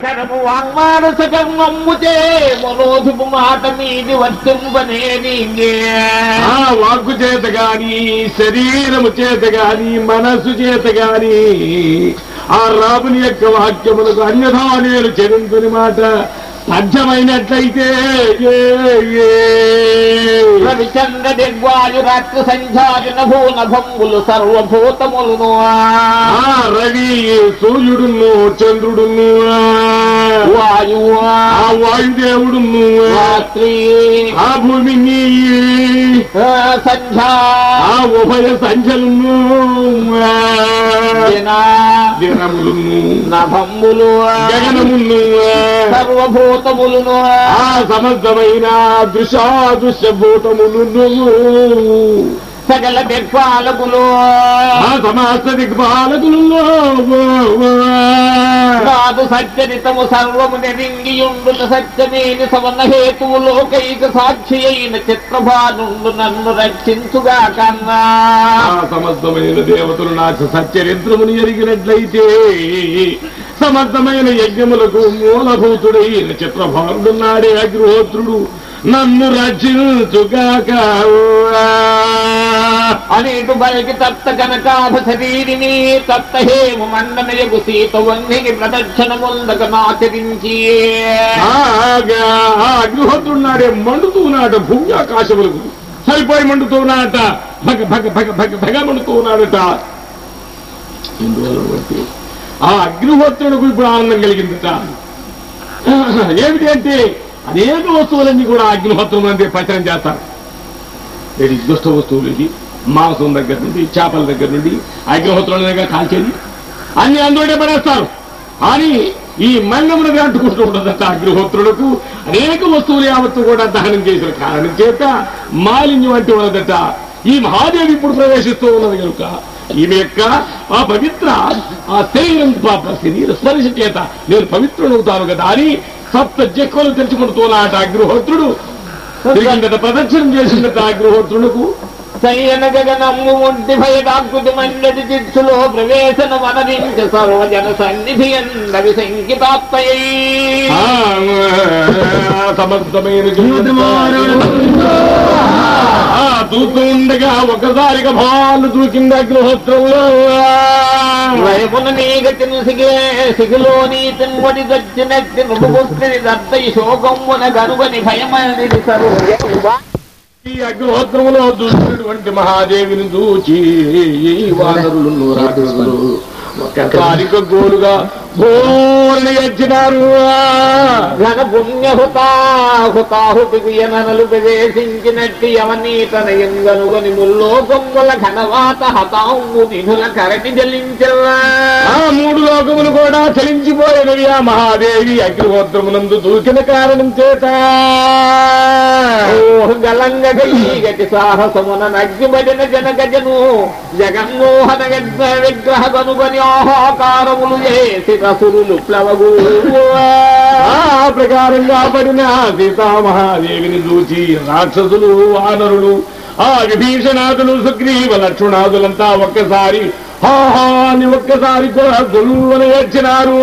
కరము వాంగ్మానస కర్మమ్ముతే మనోధిపు మాట మీది వర్తింపనేది ఆ వాక్కు చేత గాని శరీరము చేత గాని మనసు చేత గాని ఆ రాముని యొక్క వాక్యములకు అన్యథా నేను చెరుంతుని మాట సాధ్యమైనట్లయితే. రవిచంద్ర దిగ్వాయు రాత్రి సంధ్యాజన భూనభంగులు సర్వభూతములను ఆ రవి సూర్యుడును చంద్రుడును వాయువు. ఆ వాయుదేవుడును రాత్రి ఆ భూమిని సంధ్యా. ఆ ఉభయ సంఖ్యలను దిన దినములను నభంబులు గగనమును సర్వభూతములను ఆ సమస్తమైన దృశాదృశ్య భూతములు సకల దిక్పాలకులు ఆ సమస్త దిగ్పాలకులు కాదు సచ్చరితము సర్వము నెరింగియుండుట సత్యమేని సవన హేతువు లోకైక సాక్షి అయిన చిత్రభానుండు నన్ను రక్షించుగా కన్నా. సమస్తమైన దేవతలు నా సచ్చరిత్రమును ఎరిగినట్లయితే సమస్తమైన యజ్ఞములకు మూలభూతుడైన చిత్రభానుడున్నాడే అగ్రహోత్రుడు నన్ను రక్షించుగాక అనేటు బలికి తప్త కనకాభ శరీరిని తప్త హేము మండనయగు సీత వన్నిని ప్రదక్షిణముందక నాచరించి. ఆగా ఆ అగ్నిహోత్రున్నాడే మండుతున్నాడ భూమి ఆకాశములకు సరిపోయి మండుతున్నాడట భగ భగ భగ భగ భగ మండుతున్నాడట ఇందువల్ల బట్టి ఆ అగ్నిహోత్రులకు ఇప్పుడు ఆనందం కలిగిందట. ఏమిటి అంటే అనేక వస్తువులన్నీ కూడా అగ్నిహోత్రం అంటే పచనం చేస్తారు. ఇది దుష్ట వస్తువులు ఇది? మాంసం దగ్గర నుండి చేపల దగ్గర నుండి అగ్నిహోత్రుల దగ్గర కాల్చేది? అన్ని అందులోనే పడేస్తారు. అని ఈ మంగమునది అంటుకుంటూ ఉండదట అగ్నిహోత్రులకు. అనేక వస్తువులు యావత్తు కూడా దహనం చేసిన కారణం చేత మాలిన్యం అంటే ఉన్నదట ఈ మహాదేవి ఇప్పుడు ప్రవేశిస్తూ ఉన్నది కనుక ఈమె యొక్క ఆ పవిత్ర ఆ శరీరం పాప శరీర స్పర్శ చేత నేను పవిత్రుడవుతాను కదా అని సప్త జక్కలు తెచ్చుకుంటున్నాట అగ్నిహోత్రుడు తిరిగిందట ప్రదక్షిణం చేసిందట అగ్నిహోత్రులకు సయ్యన గగనమ్ము ముట్టి భయడాకృతి మండటి చిత్తులో ప్రవేశన వనరించ సర్వజన సన్నిధి సంకితాత్మయై. ఆ, సమర్థమైన దూతూ ఉండగా ఒకసారిగా భాలు దూకింది అగ్నిహోత్రంలో. వైపున నీగతిని సిగే సిగిలో నీతిని వడి దచ్చినట్టి దత్తయి శోకమ్మున గనుగని భయమని ఈ అగ్నిహోత్రములో దుష్టుటువంటి మహాదేవిని చూచి ఈ వానరులు రాక్షసులు ఒక్కసారిగా గోలుగా భోని వచ్చినారు ఘన పుణ్యహుతా హుతాహుతికి యననలు ప్రవేశించినట్టి యవనీతన ఎంగనుగని ముల్లోకముల ఘనవాత హతాంగు నిధుల కరటి జలించల్లా. ఆ మూడు లోకములు కూడా చలించిపోయినవి ఆ మహాదేవి అగ్నిహోత్రమునందు దూకిన కారణం చేత. గలంగ గతి సాహసమున నగ్గిబడిన జనగజను జగన్మోహన విగ్ర విగ్రహ కనుగని ఆహాకారములు చేసి రసురులు ప్లవగు ఆ ప్రకారంగా పడిన సీతామహాదేవిని చూచి రాక్షసులు వానరులు ఆ విభీషణాదులు సుగ్రీవ లక్ష్మణాదులంతా ఒక్కసారి హాహా అని ఒక్కసారి కూడా గొలువని వచ్చినారు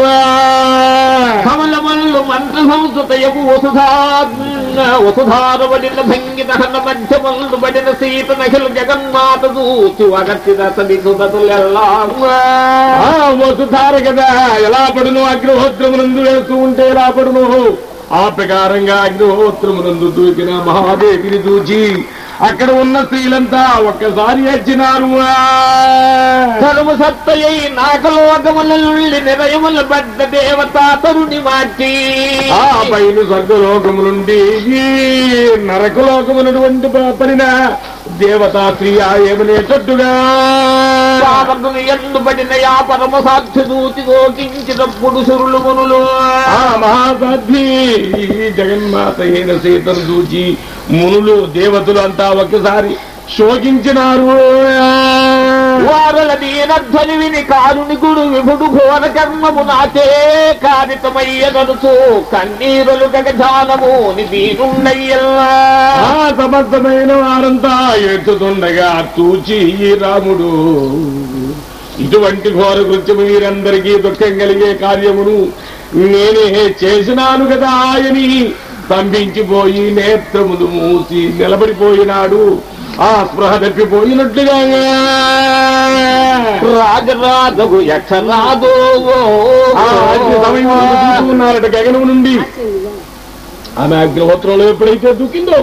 కమలమల్లు మంత్ర సంస్కృతయకు వసుధా వసుధారబడిన భంగి దహన మధ్యమల్లు బడిన సీత నఖిల జగన్మాత దూచి వగత్తిన సది సుతతులెల్లా వసుధార కదా ఎలా పడును? అగ్నిహోత్రమునందు వేస్తూ ఉంటే ఎలా పడును? ఆ ప్రకారంగా అగ్నిహోత్రమునందు దూకిన మహాదేవిని చూచి అక్కడ ఉన్న స్త్రీలంతా ఒక్కసారి వచ్చినారు కలుము సత్తయై నాకలోకముల నుండి నిరయముల బడ్డ దేవతా తరుణి మార్చి ఆ పైన స్వర్గలోకము నుండి ఈ పడిన దేవతా స్త్రీ ఏమనేటట్టుగా ఎందుబడిన యా పరమ సాక్షి దూతి గోకించినప్పుడు సురులు మునులు. ఆ మహాసాధ్వి జగన్మాత అయిన సీతను చూచి మునులు దేవతలు అంతా ఒక్కసారి శోకించినారు. వారల దీనధ్వని విని కారుని గుడు విభుడు ఘోర కర్మము నాచే కారితమయ్యగనుచు కన్నీరులు గగజానము దీనుండయ్యల్లా ఆ వారంతా ఎత్తుతుండగా తూచి రాముడు ఇటువంటి ఘోర కృత్యము వీరందరికీ దుఃఖం కలిగే కార్యమును నేనే చేసినాను కదా ఆయని స్తంభించిపోయి నేత్రములు మూసి నిలబడిపోయినాడు. ఆ స్పృహ తప్పిపోయినట్లుగా రాజరాజగు యక్షరాజు ఆ అగ్ని సమయంలో చూస్తూ ఉన్నారట గగనం నుండి ఆమె అగ్నిహోత్రంలో ఎప్పుడైతే దూకిందో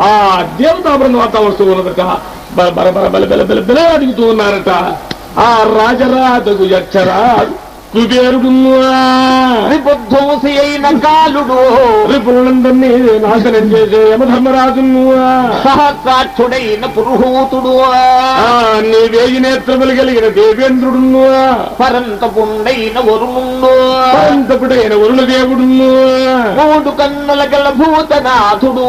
ఆ దేవతా బృందం వస్తూ ఉన్నదట బల బల బల బల బల బల బల అడుగుతూ ఉన్నారట ఆ రాజరాజగు యక్షరా కుబేరుడు అయిన కాలుడు. నాశనం చేసే యమధర్మరాజు సహస్రాక్షుడైన పురుహూతుడు నీ వేయి నేత్రములు కలిగిన దేవేంద్రుడు పరంతపుండైన వరుణుండు అనంతపుడైన వరుణ దేవుడు మూడు కన్నుల గల భూతనాథుడు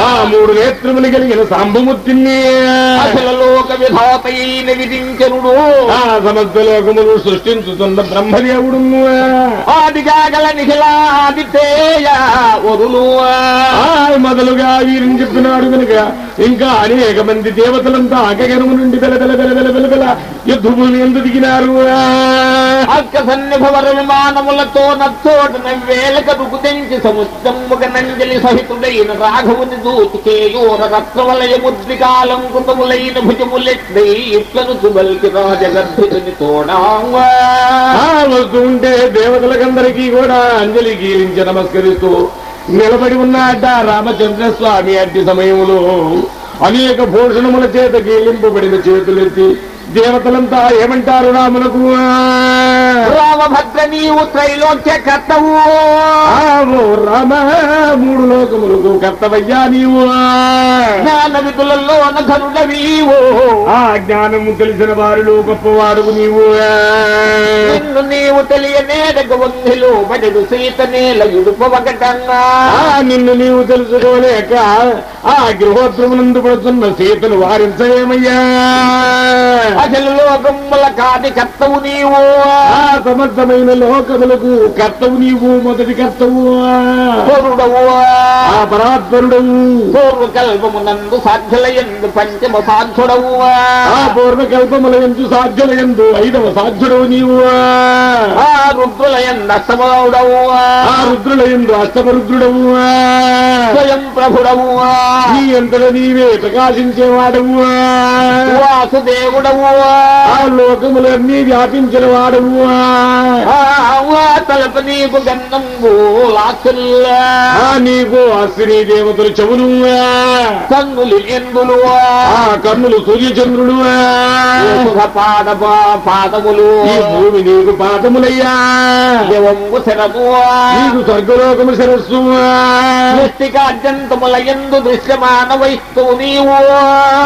ఆ మూడు నేత్రములు కలిగిన సాంబమూర్తిని లోక విధాతైన విధించనుడు. ఆ సమస్త లోకములు సృష్టించుతున్న బ్రహ్మదేవుడు నిఖిలాదితేయ మొదలుగా వీరిని చెప్పినాడు కనుక ఇంకా అనేక మంది దేవతలంతా అగగనము నుండి బెల బెల బెల బెల బెల బెల యుద్ధభూమి ఎందు దిగినారు. అక్క సన్నిభవర విమానములతో నచ్చోటన వేలక రుకుదెంచి సముద్రముగ నంజలి సహితుడైన రాఘవుని దూతికేయోర రత్నవలయ ముద్రికాలం కృతములైన భుజములెట్లై ఇట్లను సుబల్కి రాజగర్భితుని తోడాంగా. ఆ వస్తూ ఉంటే దేవతలకందరికీ కూడా అంజలి గీలించి నమస్కరిస్తూ నిలబడి ఉన్నాడ రామచంద్ర స్వామి అట్టి సమయంలో అనేక భూషణముల చేత గీలింపబడిన చేతులెత్తి దేవతలంతా ఏమంటారు రాములకు? రామభద్ర నీవు త్రైలోక్య కర్తవు. రామ మూడు లోకములకు కర్తవయ్యా నీవు. జ్ఞాన విధులలో ఘనుడవీవో ఆ జ్ఞానము తెలిసిన వారిలో గొప్పవారు నీవు. నిన్ను నీవు తెలియనేడగ వంగిలో బడడు సీత నేల ఇడుపవగటన్నా ఆ నిన్ను నీవు తెలుసుకోలేక ఆ గృహోద్రమునందు పడుతున్న సీతను వారించవేమయ్యా అసలు లోకముల కాది కర్తవు నీవు. ఆ సమర్థమైన లోకములకు కర్తవు నీవు మొదటి కర్తవు. పొరుడవు ఆ పరాత్పరుడవు. పూర్వ కల్పమునందు సాధ్యులయందు పంచమ సాధ్యుడవు. ఆ పూర్వకల్పముల ఎందు సాధ్యుల ఎందు ఐదవ సాధ్యుడవు నీవు. ఆ రుద్రులయందు అష్టమౌడవు ఆ రుద్రుల ఎందు అష్టమరుద్రుడవు. స్వయం ప్రభుడవు. నీ ఎంతట నీవే ప్రకాశించేవాడవు. వాసుదేవుడవు. ఆ లోకములన్నీ వ్యాపించిన వాడవు. నీకు గంధంబు లాసుల్లా ఆ నీకు అశ్విని దేవతలు చెవులు కన్నులు ఎందులు ఆ కన్నులు సూర్యచంద్రుడు పాద పాదములు ఈ భూమి నీకు పాదములయ్యా దేవంబు శరము నీకు స్వర్గలోకము శిరస్సు సృష్టికాద్యంతముల ఎందు దృశ్యమాన వైస్తు నీవు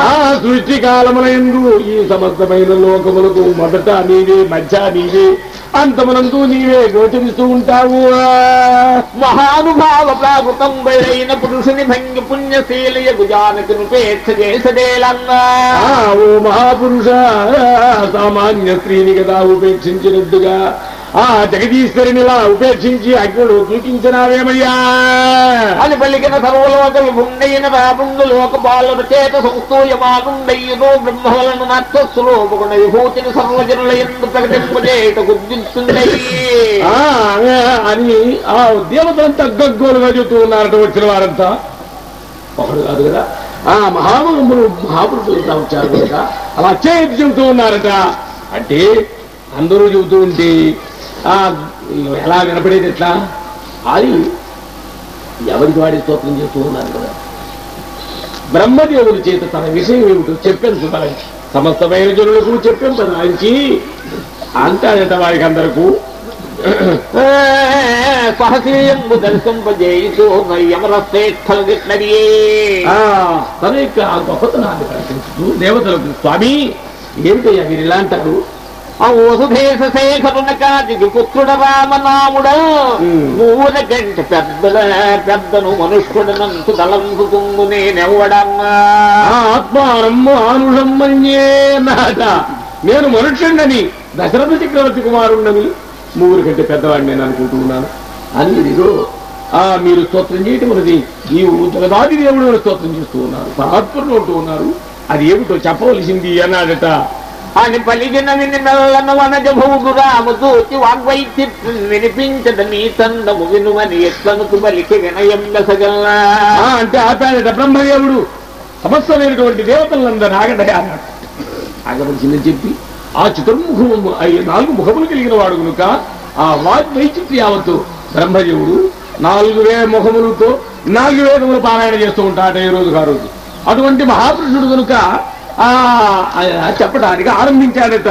ఆ సృష్టి కాలముల ఎందు ఈ సమస్తమైన లోకములకు మొదట నీవే మధ్య నీవే అంతమునందు నీవే గోచరిస్తూ ఉంటావు. మహానుభావ ప్రాకృతం బయైన పురుషుని భంగి పుణ్యశీలయ గుజానకి ఉపేక్ష చేసదేలన్నా. ఆ ఓ మహాపురుష సామాన్య స్త్రీని కదా ఉపేక్షించినట్టుగా ఆ జగదీశ్వరినిలా ఉపేక్షించి అగ్నుడు దూకించినావేమయ్యా అని పలికిన సర్వలోక విభుండైన రాముండు లోక బాలుల చేత సంస్తూయమానుండయ్యును బ్రహ్మవలను నత్వస్వరూపగుణ విభూతిని సర్వజనుల ఎందు ఆ, అని ఆ దేవతలంతా గగ్గోలుగా చెబుతూ ఉన్నారట వచ్చిన వారంతా. ఒకడు కాదు కదా? ఆ మహామహములు మహాపురుషులంతా వచ్చారు కనుక అలా చేతి చెబుతూ ఉన్నారట. అంటే అందరూ చెబుతూ ఉంటే ఎలా వినపడేది ఎట్లా? అది ఎవరికి వాడి స్తోత్రం చేస్తూ ఉన్నారు కదా. బ్రహ్మదేవుడి చేత తన విషయం ఏమిటో చెప్పాను సుధారి సమస్తమైన జనులకు చెప్పాను తన ఆయనకి. అంటాడట వారికి అందరకు తన యొక్క ఆ గొప్పతనాన్ని ప్రకటిస్తూ దేవతలకు స్వామి ఏమిటయ్యా మీరు ఇలా అంటారు? ఆ వసుధేశ శేఖరున కాదికి పుత్రుడ రామనాముడ. ఊర కంటి పెద్దల పెద్దను మనుష్యుడనంతు తలంపుకుందు నేనెవ్వడమ్మా ఆ ఆత్మానం ఆనుషం మన్యే నాట. నేను మనుష్యుడని దశరథ చక్రవర్తి కుమారుణ్ణని మూడు కంటే పెద్దవాడిని నేను అనుకుంటూ ఉన్నాను అని ఇదిగో ఆ మీరు స్తోత్రం చేయటం అనేది నీవు జగదాది దేవుడు స్తోత్రం చేస్తూ ఉన్నారు. పరాత్పరులు ఉంటూ ఉన్నారు. అది ఏమిటో చెప్పవలసింది అన్నాడట. అని పలిగిన విని మెల్లన వనజ భూగు రాము చూచి నీ తందము వినుమని ఎట్లనుకు పలికి వినయం బెసగల్లా అంటే ఆపాడట బ్రహ్మదేవుడు. సమస్తమైనటువంటి దేవతలందరూ ఆగడయా అన్నాడు. ఆగవలసిందని చెప్పి ఆ చతుర్ముఖము అయ్యే నాలుగు ముఖములు కలిగిన వాడు కనుక ఆ వాగ్వైచిత్రి యావత్తు బ్రహ్మదేవుడు నాలుగు వేల ముఖములతో నాలుగు వేదములు పారాయణ చేస్తూ ఉంటాట ఈ రోజు ఆ రోజు. అటువంటి మహాపురుషుడు కనుక చెప్పడానికి ఆరంభించాడట.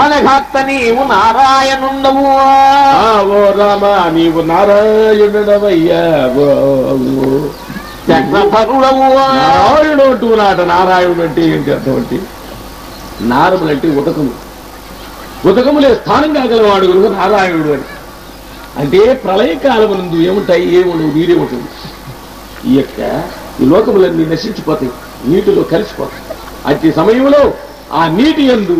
అనఘాత్త నీవు నారాయణుండవు. ఓ రామ నీవు నారాయణుడవయ్యా ఓ, ఓ. చక్రధరుడవు నారాయణుడు అంటూ నాట నారాయణుడు అంటే ఏంటి అర్థం అంటే? నారములు అంటే ఉదకము. ఉదకములే స్థానం కాగలవాడు కనుక నారాయణుడు అని. అంటే ప్రళయకాలమునందు ఏముంటాయి? ఏముండవు? నీరే ఉంటుంది. ఈ యొక్క ఈ లోకములన్నీ నశించిపోతాయి. నీటిలో కలిసిపోతాయి. అట్టి సమయంలో ఆ నీటి యందు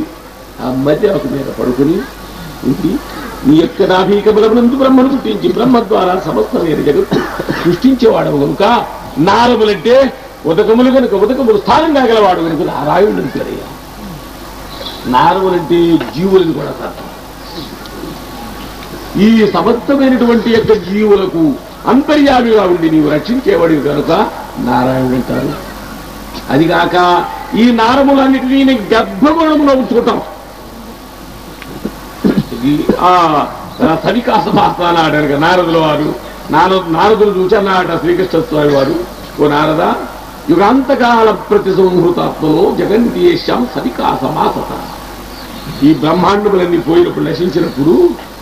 ఆ మధ్య ఒక మీద పడుకుని ఉంది. నీ యొక్క నాభీకములమునందు బ్రహ్మను పుట్టించి బ్రహ్మ ద్వారా సమస్తమైన జగత్తు సృష్టించేవాడు కనుక నారములంటే ఉదకములు కనుక ఉదకములు స్థానం కాగలవాడు కనుక నారాయణుడు పేరయ్యా నారములంటే జీవులని కూడా అర్థం ఈ సమస్తమైనటువంటి యొక్క జీవులకు అంతర్యామిగా ఉండి నీవు రక్షించేవాడివి కనుక నారాయణుడు అంటారు అదిగాక ఈ నారములన్నిటినీ నేను గర్భగుణములో ఉంచుకుంటాం. సరికాస ఆ ఆడారు కదా ఆడారు నారదుల వారు. నారదు నారదులు చూచన్నాట శ్రీకృష్ణ స్వామి వారు. ఓ నారద యుగాంతకాల ప్రతి సంహృతాత్మలో జగంతీయేశ్యాం సరికాస మాసత. ఈ బ్రహ్మాండములన్నీ పోయినప్పుడు నశించినప్పుడు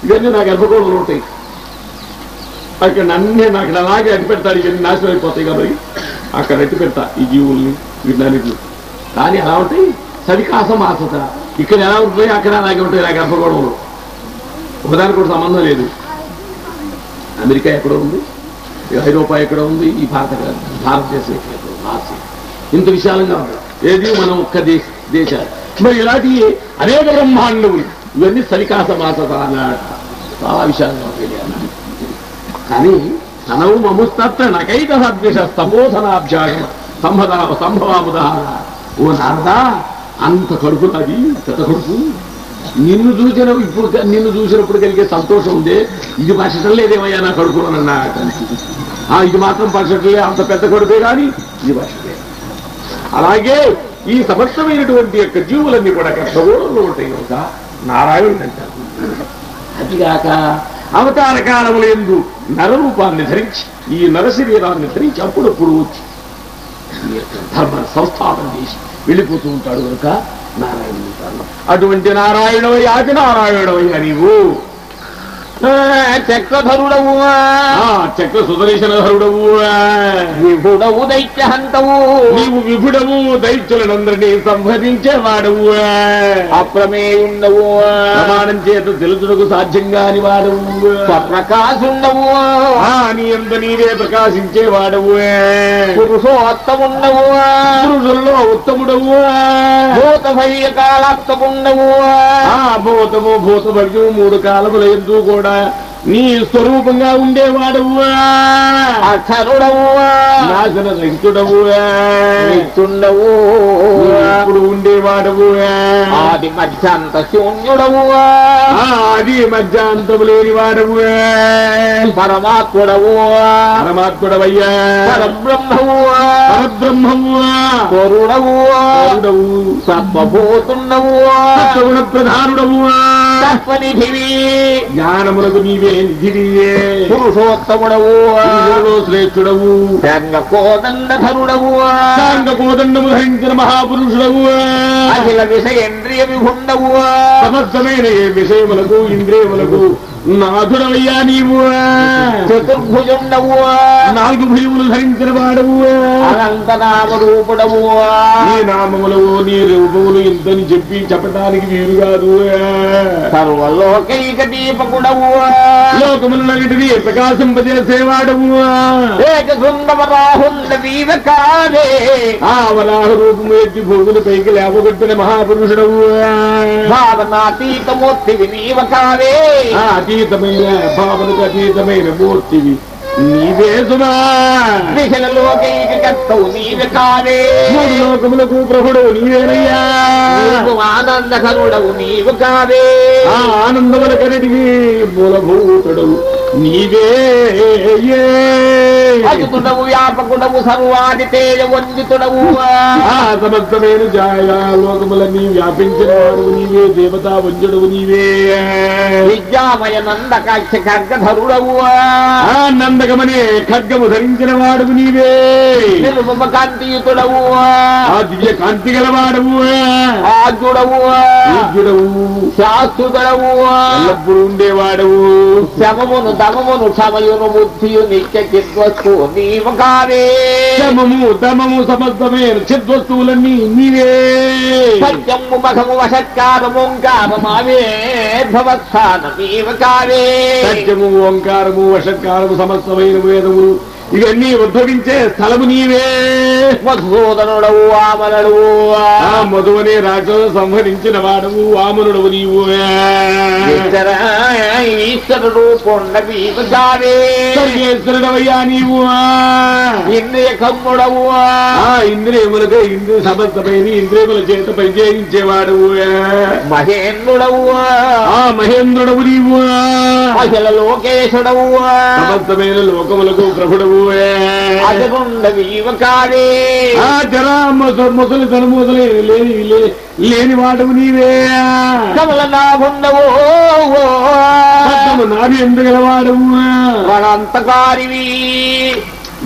ఇవన్నీ నా గర్భకోణంలో ఉంటాయి. అక్కడ అన్నీ నాకు అలాగే అడ్డు పెడతాడు ఇవన్నీ నాశనం అయిపోతాయి కాబట్టి అక్కడ అడ్డు పెడతా ఈ జీవుల్ని వీటినన్నిటి కానీ ఎలా ఉంటాయి సవికాసం ఆసత ఇక్కడ ఎలా ఉంటాయి అక్కడ అలాగే ఉంటాయి ఇలా గర్భగోడంలో ఒకదానికి కూడా సంబంధం లేదు. అమెరికా ఎక్కడ ఉంది ఐరోపా ఎక్కడ ఉంది ఈ భారత భారతదేశం ఎక్కడ ఉంది? ఇంత విశాలంగా ఉంది. ఏది మనం ఒక్క దేశ దేశాలు. మరి ఇలాంటి అనేక బ్రహ్మాండములు. ఇవన్నీ సరికాస మాసత అన్నాడు. చాలా విశాలంగా ఉంది కానీ తనవు మముస్తత్వ నకైక సద్వేష స్తంభోధనాభ్యాగమ సంభద సంభవాముదాహరణ ఓ నారదా అంత కడుపు నాది పెద్ద కడుపు. నిన్ను చూసిన ఇప్పుడు నిన్ను చూసినప్పుడు కలిగే సంతోషం ఉంది. ఇది పరచడం లేదేమయ్యా నా కడుపు ఆ ఇది మాత్రం పరచట్లే అంత పెద్ద కడుపే కానీ ఇది పరచలే అలాగే ఈ సమస్తమైనటువంటి యొక్క జీవులన్నీ కూడా కష్టగోళంలో ఉంటాయి కనుక నారాయణుడు అంటారు. అదిగాక అవతార కాలముల ఎందు నరరూపాన్ని ధరించి ఈ నరశరీరాన్ని ధరించి అప్పుడప్పుడు వచ్చి ఈ యొక్క ధర్మ సంస్థాపన చేసి వెళ్ళిపోతూ ఉంటాడు కనుక నారాయణుడు అంటారు అటువంటి నారాయణవై ఆది నారాయణవయ్యా నీవు చక్రధరుడవు. చక్ర సుదర్శన ధరుడవు విభుడవు దైత్యహంతవు. నీవు విభుడవు దైత్యులనందరినీ సంహరించేవాడవు. అప్రమేయుండవు. ప్రమాణం చేత తెలుసుటకు సాధ్యం కాని వాడవు. స్వప్రకాశుండవు. ఆ నీ అంత నీవే ప్రకాశించేవాడవు. పురుషోత్తముండవు. పురుషుల్లో ఉత్తముడవు. భూత భయ్య కాలాత్తముండవు భూతము భూత భవ్యము మూడు కాలముల ఎందు కూడా నీ స్వరూపంగా ఉండేవాడవు అక్షరుడవు నాశన రహితుడవు నిత్యుండవు ఇప్పుడు ఉండేవాడవు ఆది మధ్యాంత శూన్యుడవు ఆ, అది మధ్యాంతము లేని వాడవు పరమాత్ముడవు పరమాత్ముడవయ్యా. పరబ్రహ్మవు పరబ్రహ్మము కొరుడవు పరుడవు సర్వభూతుండవు సత్వగుణ ప్రధానుడవు తత్వనిధివి జ్ఞానములకు నీవే నిధియే పురుషోత్తముడవు. శ్రేష్ఠుడవు కోదండధరుడవు సాంగ కోదండము ధరించిన మహాపురుషుడవు. అఖిల విషయేంద్రియ విభుండవు. సమస్తమైన ఏ విషయములకు ఇంద్రియములకు నాథుడవయ్యా నీవు. చతుర్భుజుండవు. నాలుగు భయములు ధరించిన వాడవు. అనంత నామ రూపుడవు. నీ నామములు నీ రూపములు ఇంతని చెప్పి చెప్పడానికి వీలు కాదు సర్వలోకైక దీపకుడవు లోకములన్నిటినీ ప్రకాశింపజేసేవాడవు ఏక సుందర రాహుండ వీవ కాదే ఆ వరాహ రూపము ఎత్తి భూముల పైకి లేపగొట్టిన మహాపురుషుడవు. భావనాతీతమూర్తి వినీవ కావే ఆ అతీతమైన భావనకు అతీతమైన మూర్తివి. నీవే సుమా. దిశలలోకైక కర్తవు నీవే కాదే మూడు లోకములకు ప్రభుడు నీవేనయ్యా. నీవు ఆనందకరుడవు నీవు కాదే ఆ ఆనందముల కరటికి మూలభూతుడు నీవే అజుతుడవు వ్యాపకుడవు సర్వాది తేజ వందితుడవు ఆ సమస్తమైన జాయా లోకములన్నీ వ్యాపించిన వాడు నీవే దేవతా వంజుడు నీవే. విద్యామయ నందకాక్ష ఖడ్గధరుడవు. ఆ నందకమనే ఖడ్గము ధరించిన వాడు నీవే. నిరుపమ కాంతియుతుడవు ఆ దివ్య కాంతి గలవాడవు ఆద్యుడవు. పూజ్యుడవు శాస్త్రుడవు ఎల్లప్పుడూ ఉండేవాడవు. శమమును దమమును క్షమయును బుద్ధియు నిత్య చిద్వస్తు నీవు కావే. శమము దమము సమస్తమైన చిద్వస్తువులన్నీ నీవే. సత్యము మఖము వషత్కారము ఓంకారమావే భవత్సాన నీవు కావే. సత్యము ఓంకారము వషత్కారము సమస్తమైన వేదములు ఇవన్నీ ఉద్భవించే స్థలము నీవే. మధుసూదనుడవు ఆమనుడవు. ఆ మధువనే రాజు సంహరించిన వాడవు వామనుడవు నీవు. ఈశ్వర ఈశ్వరుడు కొండ నీవు. ఇంద్రియ కమ్ముడవు ఆ ఇంద్రియములకు ఇంద్రియ సమస్తమైన ఇంద్రియముల చేత పరిచయించేవాడవు. మహేంద్రుడవు. ఆ మహేంద్రుడవు నీవు. అఖిల లోకేశుడవు. సమస్తమైన లోకములకు ప్రభుడవు అదగుండ నీవు కావే ఆ జరా ముస- ముసలితనము మొదలైన లేని లే- లేని వాడవు నీవే కమల నాభుండవు సత్తము నాభి ఎందుగలవాడవు మనంతకారివి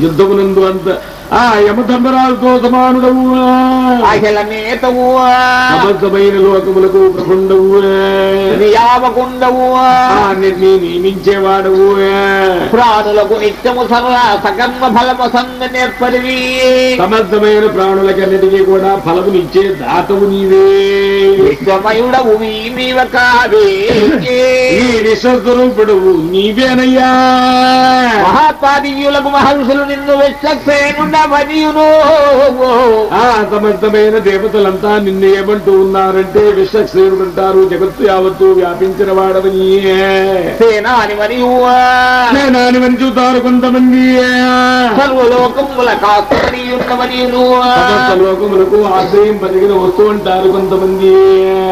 యుద్ధమునందు అంత ఆ యమధర్మరాజుతో సమానుడవు అఖిల నేతవు సమస్తమైన లోకములకు ప్రభుండవు నియామకుండవు అన్నిటినీ నియమించేవాడవు ప్రాణులకు నిత్యము సర్వ సకర్మ ఫలము సంగ నేర్పడివి. సమస్తమైన ప్రాణులకన్నిటికీ కూడా ఫలమునిచ్చే దాతవు నీవే. విశ్వమయుడవు నీవ కావే. ఈ విశ్వస్వరూపుడవు నీవేనయ్యా. మహాత్మాదివ్యులకు మహర్షులు నిన్ను విశ్వక్సేనుండమనియును ఆ దేవతలంతా నిన్ను ఏమంటూ ఉన్నారంటే విశ్వక్సేనుడు అంటారు జగత్తు యావత్తు వ్యాపించిన వాడవని. సేనాని మరియు మని చూతారు కొంతమంది. సర్వలోకముల కాస్తమనియున్నమనియును సమస్త లోకములకు ఆశ్రయం పలిగిన వస్తూ అంటారు కొంతమంది.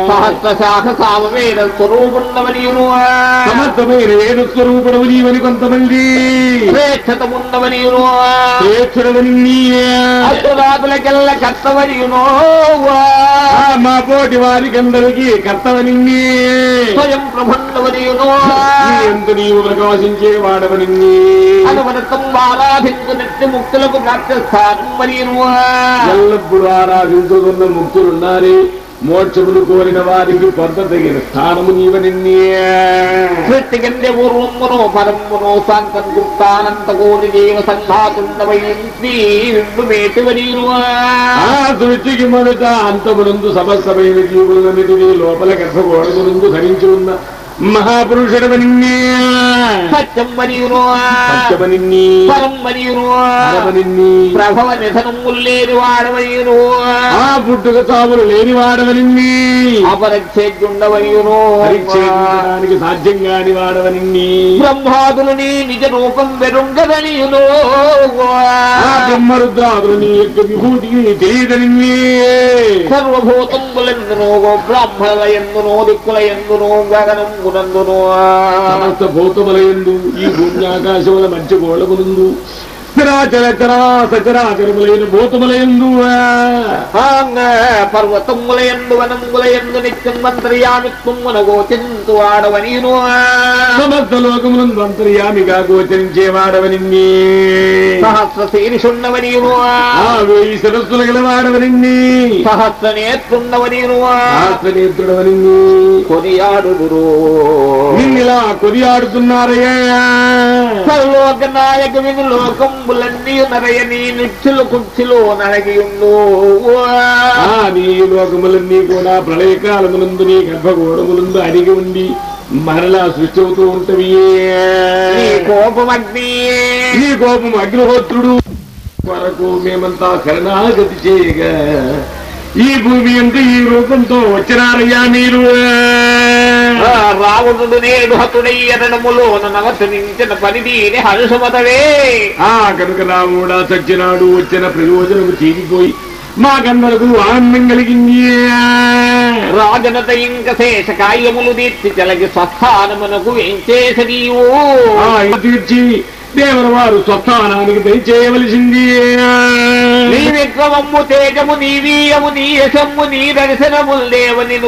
సహస్ర శాఖ సామవేద స్వరూపున్నమనియును. సమస్తమైన వేద స్వరూపుడవు నీవని కొంతమంది. కర్తవనియును ఆ మా పోటీ వారికందరికీ కర్తవని స్వయం ప్రభున్నవనియును ఎంత నీవు ప్రకాశించే వాడవని అనుమనతం ఆరాధించు నిత్య ముక్తులకు ప్రాప్తిస్తాను మరియును ఎల్లప్పుడూ ఆరాధించుతున్న ముక్తులున్నారే. మోక్షములు కోరిన వారికి కొత్త తగిన స్థానము నీవని సృష్టి కంటే పూర్వమును పరమును శాంతం గుప్తానంత కోటి దేవ సంఘాతుండవై సృష్టికి మొదట అంతమునందు సమస్తమైన జీవులన్నిటినీ లోపల గర్భగోడమునందు ధరించి ఉన్న మహాపురుషుడవని సత్యం మరియును సత్యమని పరం మరియును పరమని ప్రభవ నిధనం ముల్లేని వాడవయ్యును ఆ పుట్టుక చావులు లేని వాడవని అపరక్షేద్యుండవయ్యును పరీక్షించడానికి సాధ్యం కాని వాడవని బ్రహ్మాదులు నీ నిజ రూపం వెరుంగదనియును. ఆ బ్రహ్మరుద్రాదులు నీ యొక్క విభూతికి తెలియదని సర్వభూతములందును బ్రాహ్మణుల ఎందును దిక్కుల ఎందును గగనమునందును సమస్త భూతములయందు ఈ భూమి ఆకాశముల మంచి గోళమునందు స్థిరాచర చరా సచరాచరములైన భూతములయందు పర్వతముల ఎందు నిత్యం మంత్రయామిత్వమున గోచింతు ఆడవనీను సమస్త లోకములందు అంతర్యామిగా గోచరించే వాడవని సహస్ర శీర్షున్నవనీను ఆ వేయి సరస్సులు గలవాడవని సహస్ర నేత్రున్నవనీను ఆత్మనేత్రుడవని కొనియాడుదురు ఇలా కొనియాడుతున్నారయ్యా సర్వలోక నాయక లోకం లోకంబులన్నీ నరయని నిత్యులు కుర్చిలో నరగియుండు. నీ లోకములన్నీ కూడా ప్రళయకాలమునందు నీ గర్భగోడములందు అడిగి ఉండి మరలా సృష్టి అవుతూ ఉంటవి కోపమగ్ని నీ కోపం అగ్నిహోత్రుడు కొరకు మేమంతా శరణాగతి చేయగా ఈ భూమి అంటే ఈ రూపంతో వచ్చినారయ్యా మీరు రావణుడు నేడు ఆ కనుక రాముడా చచ్చినాడు వచ్చిన ప్రయోజనము తీరిపోయి మాకందరకు ఆనందం కలిగింది. రాజనత ఇంక శేష కాయములు తీర్చి చలగి స్వస్థానమునకు ఎంచేసి నీవు ఆ ఇది తీర్చి దేవర వారు స్వస్థానానికి దయచేయవలసింది. నీ విక్రమము తేజము నీ వీయము నీ యశమ్ము నీ దర్శనము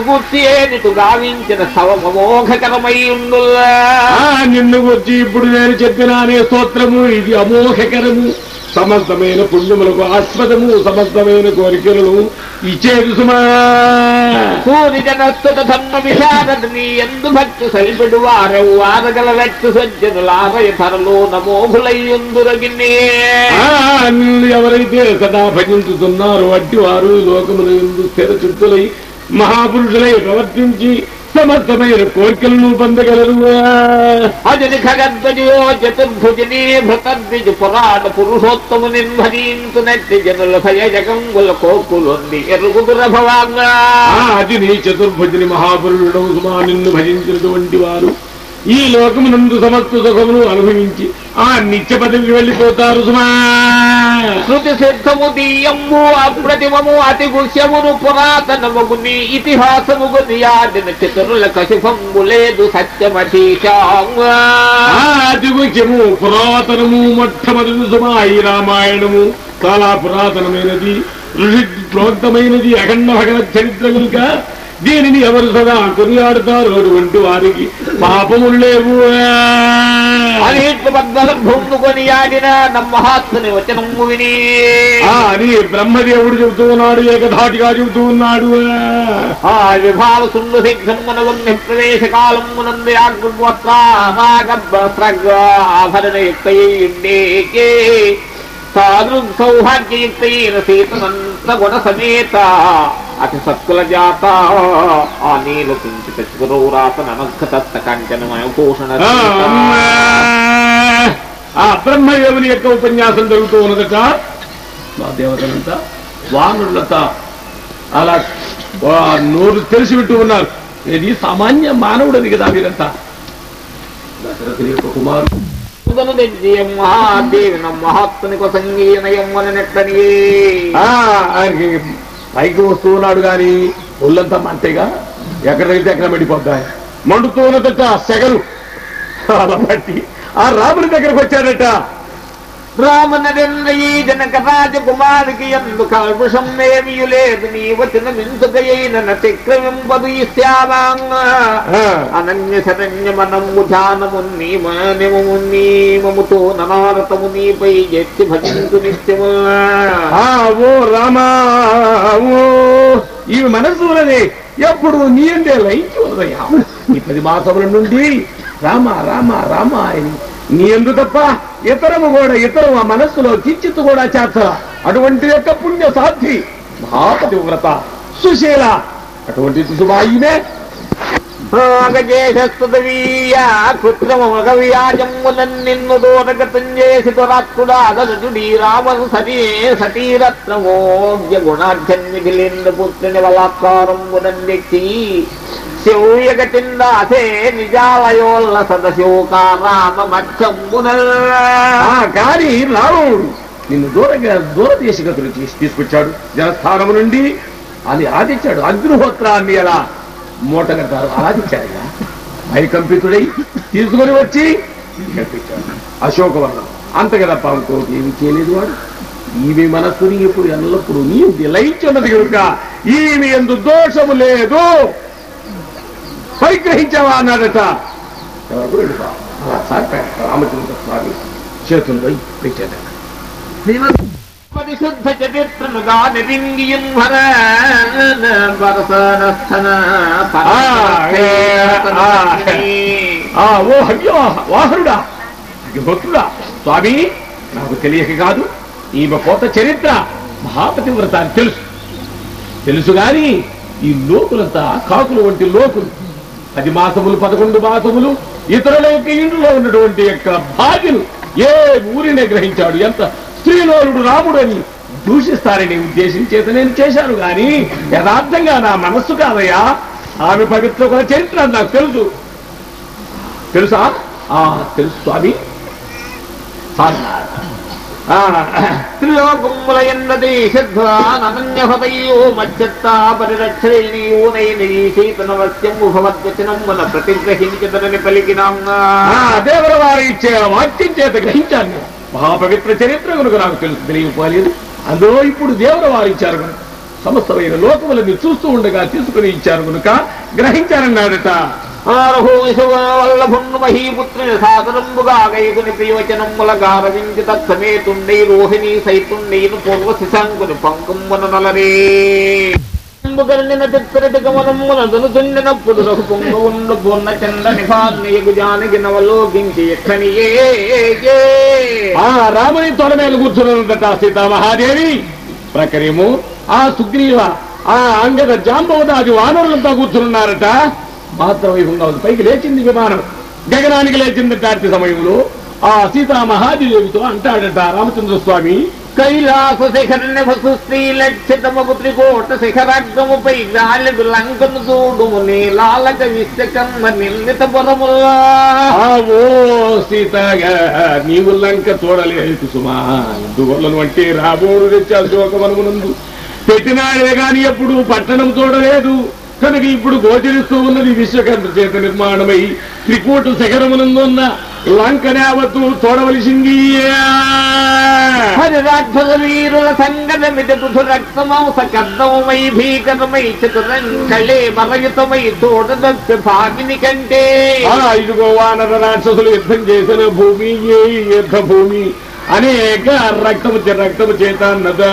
గుర్తి ఏనిటు గావించిన సవమోఘకరమై ఉండుల్లా. ఆ నిన్ను వచ్చి ఇప్పుడు నేను చెప్పినానే స్తోత్రము ఇది అమోఘకరము. సమస్తమైన పుణ్యములకు ఆస్పదము సమస్తమైన కోరికలను ఇచ్చేది సుమా సూరి జనస్తుత ధర్మ విషాదత నీ ఎందు భక్తి సరిపెడు వారవు వారగల వ్యక్తి సజ్జనులారయ ధరలో నమోఘులయ్యుందురగిన్నే ఆ, నిన్ను ఎవరైతే సదా భజించుతున్నారో అట్టి వారు లోకముల ఎందు స్థిర చుట్టులై మహాపురుషులై ప్రవర్తించి సమస్తమైన కోరికలను పొందగలరు. అజని ఖగద్వజయో చతుర్భుజనీ భృతద్విజ పురాణ పురుషోత్తము నిర్భజించు నట్టి జనుల భయ జగంగుల కోకులుంది ఎరుగుదుర భవాంగా. ఆ అది నీ చతుర్భుజని మహాపురుషుడు సుమా నిన్ను భజించినటువంటి వారు. ఈ లోకమునందు సమస్త సుఖమును అనుభవించి ఆ నిత్య పదవికి వెళ్ళిపోతారు సుమా. శృతి సిద్ధము దీయము అప్రతిమము అతి గుహ్యమును పురాతనముగు నీ ఇతిహాసముగు నియాదిన చతురుల కశిఫంబు లేదు సత్యమధీశాంగా ఆ అతి ముఖ్యము పురాతనము మొట్టమొదటి సుమా ఈ రామాయణము చాలా పురాతనమైనది ఋషి ప్రోక్తమైనది అఖండ భగవత్ చరిత్ర కనుక దీనిని ఎవరు సదా కొనియాడుతారు? అటువంటి వారికి పాపములు లేవు అనిట్లు పద్మసంభుండు కొనియాడిన నమ్మహాత్మని వచనము విని. ఆ అని బ్రహ్మదేవుడు చెబుతూ ఉన్నాడు ఏకధాటిగా చెబుతూ ఉన్నాడు. ఆ విభావ ప్రవేశ కాలమునందు ఆభరణయుక్తయుండేకే సాదృగ్ సౌభాగ్యయుక్తైన సీతనంత గుణ సమేత అతి సత్కుల జాత ఆ నీలు కించి తెచ్చుకురౌరాత ననస్కతత్త కంచనమయ భూషణ ఆ, అమ్మా. ఆ బ్రహ్మదేవుని యొక్క ఉపన్యాసం జరుగుతూ ఉన్నదట మా దేవతలంతా వానులంతా అలా ఆ, నోరు తెలిసి వింటూ ఉన్నారు ఇది సామాన్య మానవుడని కదా వీరంతా దశరథుని యొక్క కుమారుడు ముందును దివ్యం మహాదేవి మహాత్ముని సంగీనయమ్మన ఆయనకి పైకి వస్తూ ఉన్నాడు గాని ఒళ్ళంతా మంటేగా. వెళ్తే ఎక్కడ మండిపోద్దాయి మండుతూ ఉన్నదట సెగలు. అలా బట్టి ఆ రాముడి దగ్గరకు వచ్చాడట. రామనరెంద్రయీ జనక రాజకుమారికి ఎందు కల్పుషం ఏమియు లేదు నీ వచన మించుకయైన నతిక్రమింపదు అనన్య శరణ్యమనము ధ్యానము నీమము నీమముతో ననారతము నీపై ఎత్తి భజించు నిత్యము. ఓ రామా ఓ ఈ మనస్సులనే ఎప్పుడు నీ అంటే లయించి ఈ పది మాసముల నుండి రామ రామ రామ అని నీ ఎందు తప్ప ఇతరము కూడా ఇతరం ఆ మనస్సులో కించిత్తు కూడా చేర్చరా. అటువంటి యొక్క పుణ్య సాధ్వి మహాపతి సుశీల. అటువంటి సుబాయినే భోగజేషస్తుదవీయ కృత్రిమమగ వ్యాజమ్ములన్ నిన్ను దూరగతం చేసి తురాత్తుడా అదనుడి రామను సతీ సతీరత్నమోగ్య గుణార్జన్మిగిలింద పుత్రుని బలాత్కారమునన్ వ్యక్తి శౌయగతిందాసే నిజాలయోల్ల సదశోకారామ మచ్చంబున ఆ కానీ రావణుడు నిన్ను దూరంగా దూర దేశగతులు చేసి తీసుకొచ్చాడు. జనస్థానము నుండి అది ఆదించాడు అగ్నిహోత్రాన్ని ఎలా మూట కట్టారు ఆదించాడు భయకంపితుడై తీసుకొని వచ్చి కల్పించాడు అశోకవర్ణం. అంతగా తప్ప ఇంకోటి ఏమి చేయలేదు వాడు. ఈమె మనస్సుని ఇప్పుడు ఎల్లప్పుడు నీ విలయించున్నది కనుక ఈమె ఎందు దోషము లేదు. పరిగ్రహించావా అన్నాడట. రామచంద్ర స్వామి చేతుల్లో పెట్టాడు పరిశుద్ధ వరసనస్థన ఆ ఓ హవ్యో వాహనుడా భక్తుడా. స్వామి నాకు తెలియక కాదు ఈమె పోత చరిత్ర మహాపతి అని తెలుసు. తెలుసు గాని ఈ లోకులంతా కాకులు వంటి లోకులు. పది మాసములు పదకొండు మాసములు ఇతరుల యొక్క ఇంట్లో ఉన్నటువంటి యొక్క భాగ్యను ఏ ఊరినే గ్రహించాడు? ఎంత స్త్రీలోనుడు రాముడు అని దూషిస్తారని ఉద్దేశం చేత నేను చేశాను గాని యథార్థంగా నా మనస్సు కాదయ్యా. ఆమె పవిత్ర ఒక చరిత్ర నాకు తెలుసు. తెలుసా? ఆ తెలుసు స్వామి. శుద్ధానన్యహృదయో మధ్యత్తా ప్రతిగ్రహించదనని పలికినాం. దేవర వారి ఇచ్చే వాక్యం చేత గ్రహించాను నేను. మహాపవిత్ర చరిత్ర కనుక నాకు తెలుసు తెలియపోలేదు అందులో ఇప్పుడు దేవుడు వారు ఇచ్చారు కనుక సమస్తమైన లోకములని చూస్తూ ఉండగా తీసుకుని ఇచ్చారు కనుక గ్రహించారన్నాడట. ఆరహో వల్లభుణ్ణు రోహిణి పూర్వ శశాంకుని పంకమ్మన నలరే. కలిగిన చిత్రటి గమనమున దునుతుండినప్పుడు రఘు ఉండు పొన్న చండ నిఫాన్నయగు జానకి నవలోకించి ఎక్కనియే ఆ రాముని తొడ మీద కూర్చున్నట సీతామహాదేవి. ప్రకరేమో ఆ సుగ్రీవ ఆ అంగద జాంబవదాది వానరులంతా కూర్చున్నారట మాత్రవైభవంగా ఉంది పైకి లేచింది విమానం. గగనానికి లేచింది అట్టి సమయంలో. ఆ సీతామహాదేవితో అంటాడట రామచంద్ర స్వామి కైలాస శిఖరణ శ్రీ స్త్రీ త్రికోట శిఖరాగ్రముపై గాలిగు లంకను చూడుము నీలాలక విశ్వకమ్మ నిర్మిత పురములా సీతగా నీవు లంక చూడలేదు సుమా ఇందువల్లను అంటే రాబోడు తెచ్చి అశోకవనమునందు పెట్టినాడే గాని ఎప్పుడు పట్టణం చూడలేదు కనుక ఇప్పుడు గోచరిస్తూ ఉన్నది విశ్వకర్మ చేత నిర్మాణమై త్రికూట శిఖరమునందున్న లంక నేవత్తు చూడవలసింది హరి రాక్షస వీరుల సంగతమిత పృథు రక్తమాంస కర్దమై భీకరమై చతురంకళే మరయుతమై భాగిని కంటే. ఇదిగో వానర రాక్షసులు యుద్ధం చేసిన భూమి ఏ యుద్ధ భూమి? అనేక రక్తము రక్తము చేత అన్నదా?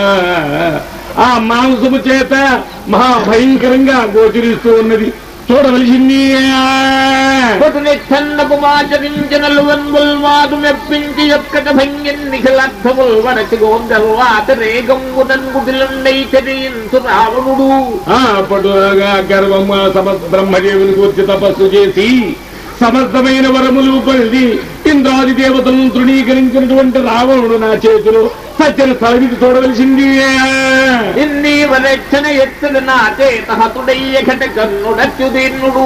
ఆ మాంసము చేత మహాభయంకరంగా గోచరిస్తూ ఉన్నది. చూడవలసింది పొటునెచ్చన్నపు మాచరించిన లువన్ముల్వాదు మెప్పించి యొక్కట భంగిన్ నిఖిలర్థముల్ వరచి గోందర్వాత రేగంగునన్ గుదిలుండై చరించు రావణుడు ఆ పటుగా గర్వము బ్రహ్మదేవుని కూర్చి తపస్సు చేసి సమస్తమైన వరములు పొంది ఇంద్రాది దేవతలను తృణీకరించినటువంటి రావణుడు నా చేతిలో. సత్యన స్థలమికి చూడవలసింది ఇన్ని వరక్షణ ఎత్తుడు నా చేత హతుడయ్య ఘట కన్నుడచ్యుదీర్ణుడు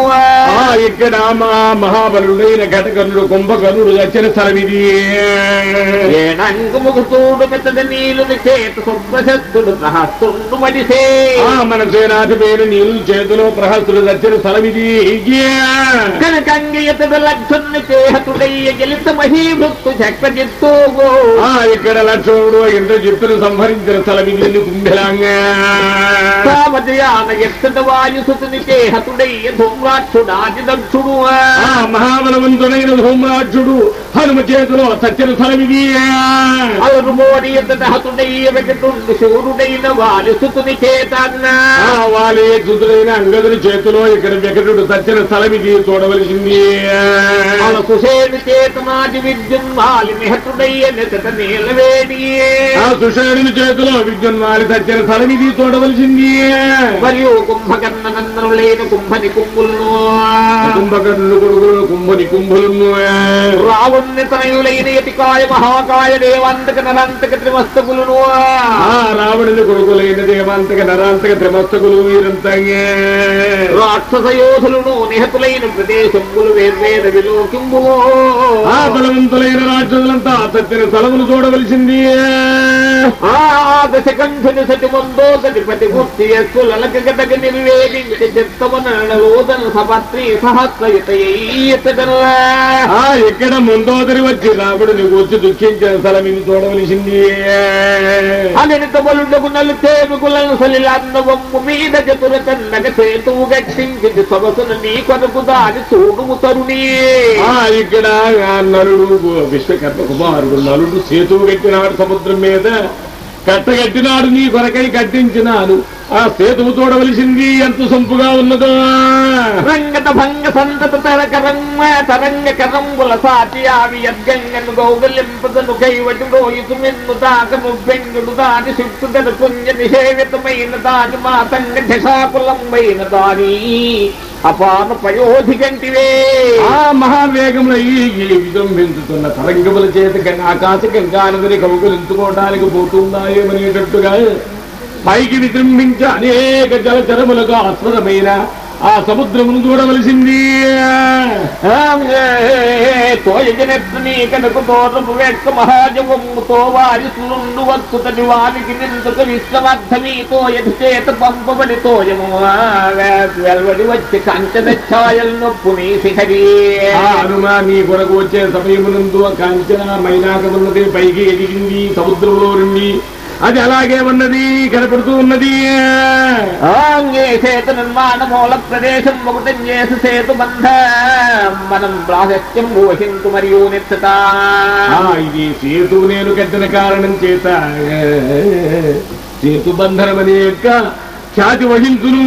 ఆ ఇక్కడ మా మహాబలుడైన ఘటకర్ణుడు కుంభకర్ణుడు వచ్చిన ఇది ఏనంగుముకు చూడు మెత్తద నీలుని చేత శుభ్రశస్తుడు సహస్రుండు మడిసే ఆ మన సేనాథి పేరు నీళ్ళు చేతిలో ప్రహస్తుడు వచ్చిన ఇది కనకంగియతడు లక్షుణ్ణి చేహతుడయ్య గెలిత మహీభృత్తు చక్రజిత్తు ఆ ఇక్కడ లక్ష్మణుడు ఇంత చిత్తులు సంహరించిన ఇది కుంభలాంగా మహాబలవంతుడైన ధూమ్రాక్షుడు హనుమ చేతిలో సత్యన స్థలం ఇది అలరు మోడి ఎత్తట హతుడయ్య వెకటుండు శూరుడైన వాయుసుతుని చేతన్న ఆ వాళ్ళే సుతుడైన అంగదుని చేతిలో ఇక్కడ వెకటుడు సత్యన స్థలం ఇది చూడవలసింది అల సుషేణి చేతనాది విద్యున్మాలి నిహతుడయ్య నెతట నీలవేడి ఆ సుషేణుని చేతిలో విద్యున్మాలి సత్యన స్థలం ఇది చూడవలసింది మరియు కుంభకర్ణ నందనులైన కుంభని కుంభులను కుంభకర్ణులు కొడుకులు కుంభని కుంభులను రావణ్ణి తనయులైన యతికాయ మహాకాయ దేవాంతక నరాంతక త్రిమస్తకులను ఆ రావణుని కొడుకులైన దేవాంతక నరాంతక త్రిమస్తకులు వీరంతా రాక్షస యోధులను నిహతులైన ప్రదేశములు వేర్వేరు విలోకింబులు. ఆ బలవంతులైన రాక్షసులంతా సత్యన స్థలములు చూడవలసింది. ఆ దశకంఠుని సతి ముందో గతిపతి గుర్తి యస్సులక గతక నిర్వేదించి చిత్తమున రోదన సపత్రి సహస్రయుతయ్యతన ఆ ఎక్కడ ముందోదరి వచ్చి రాముడిని కూర్చి దుఃఖించిన స్థలం ఇది చూడవలసింది. అనిత బలుడకు నలు తేనుకులను సలిలందవమ్ము మీద చతుర కన్నగ సేతువు గట్టించి సొగసున నీ కొరకు దాని చూడుము తరుణి. ఆ ఇక్కడ నలుడు విశ్వకర్మ కుమారుడు నలుడు సేతువు కట్టినాడు సముద్రం మీద కట్టగట్టినాడు నీ కొరకై కట్టించినాను ఆ సేతువు చూడవలసింది ఎంత సొంపుగా ఉన్నదో రంగత భంగ సంతత తరక రంగ తరంగ కరంగుల సాటి ఆవి యద్గంగను గౌగలింపదను కైవటి రోయితు మిన్ను తాకను బెంగుడు దాని శుద్ధుదను పుణ్య నిషేవితమైన దాని మాతంగ దశాకులంబైన దాని అపాన పయోధి కంటివే ఆ మహావేగంలో ఈ ఈ విజృంభించుతున్న తరంగముల చేత గంగ- ఆకాశ గంగానదిని కౌగులించుకోవడానికి పోతున్నాయేమనేటట్టుగా పైకి విజృంభించి అనేక జలచరములకు ఆస్పదమైన ఆ సముద్రమును చూడవలసింది. నీ కనుక తోటపు వెక్క మహాజవమ్ముతో వారి సులుండు వత్తుతని వారికి నిందుకు విశ్వమర్థమీ తోయటి చేత పంపబడి తోయము వెల్వడి వచ్చి కంచన ఛాయల్ నొప్పు నీ శిఖరీ ఆ హనుమా నీ కొరకు వచ్చే సమయమునందు కాంచన మైనాకమున్నది పైకి ఎదిగింది సముద్రంలో నుండి అది అలాగే ఉన్నది కనపడుతూ ఉన్నది సేతు నిర్మాణ మూల ప్రదేశం ఒకటం చేసి సేతు బంధ మనం ప్రాశస్త్యం ఊహింతు మరియు ఆ ఇది సేతు నేను కట్టిన కారణం చేత సేతు బంధనం అనే యొక్క ఖ్యాతి వహించును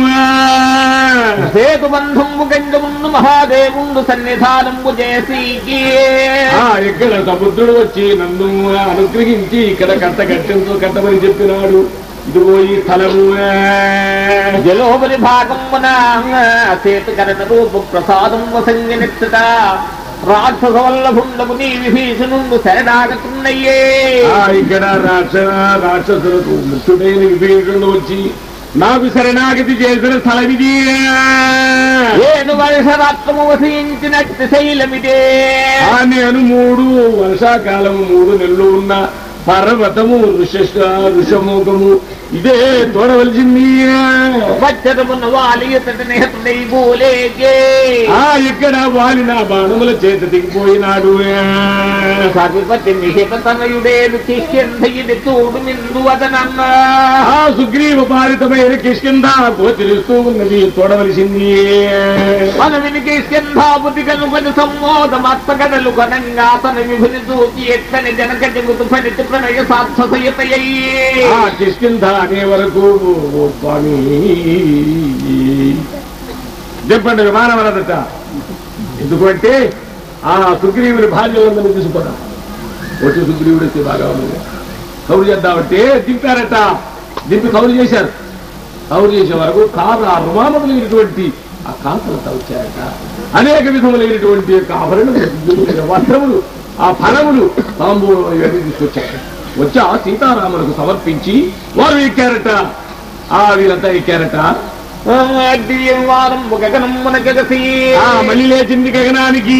సేతు బంధంబు గంగముందు మహాదేవుండు సన్నిధానంబు చేసి సముద్రుడు వచ్చి నన్ను అనుగ్రహించి ఇక్కడ కట్ట కట్టెంతో కట్టమని చెప్పినాడు ఇదిగో ఈ స్థలము జలోబలి భాగమున సేతు కరణ రూపు ప్రసాదం వసంగ నిశ్చిత రాక్షస వల్లభుండము నీ విభీషణుండు శరణాగతున్నయ్యే ఇక్కడ రాక్ష రాక్షసులకు మృతుడైన విభీషణుడు వచ్చి నాకు శరణాగతి చేసిన స్థలం ఇది ఏడు వర్షరాత్రము వసించినట్టు శైలమిదే. నేను మూడు వర్షాకాలము మూడు నెలలు ఉన్న పర్వతము ఋష ఋషముఖము ఇదే తోడవలసింది. ఇక్కడ వాలి నా బాణముల చేత దిగిపోయినాడు. సుగ్రీవ పారితమైన కిష్కింద గోచరిస్తూ ఉన్నది తోడవలసింది. మనవిని కిష్యంధాబుద్ధి కనుకొని సమ్మోదమత్తగడలు కొనంగా తన విభుని చూచి ఎత్తని జనక జగుతు ఫలిత ప్రణయ సాధ్యసయతయ్యే ఆ కిష్కింద అనే వరకు ఓ స్వామి చెప్పండి విమానమన్నదట ఎందుకంటే ఆ సుగ్రీవుని భార్యలందరినీ తీసుకుపోతాం. వచ్చి సుగ్రీవుడు వచ్చి బాగా ఉంది. కౌరు చేద్దామంటే దింపారట. దింపి కౌరు చేశారు. కౌరు చేసే వరకు కారు ఆ రుమానములైనటువంటి ఆ కాంతలతో వచ్చారట. అనేక విధములైనటువంటి యొక్క ఆభరణములు వస్త్రములు ఆ ఫలములు తాంబూలం ఇవన్నీ తీసుకొచ్చారు వచ్చి ఆ సీతారాములకు సమర్పించి వారు ఎక్కారట ఆ వీరంతా ఎక్కారట మళ్ళీ లేచింది గగనానికి.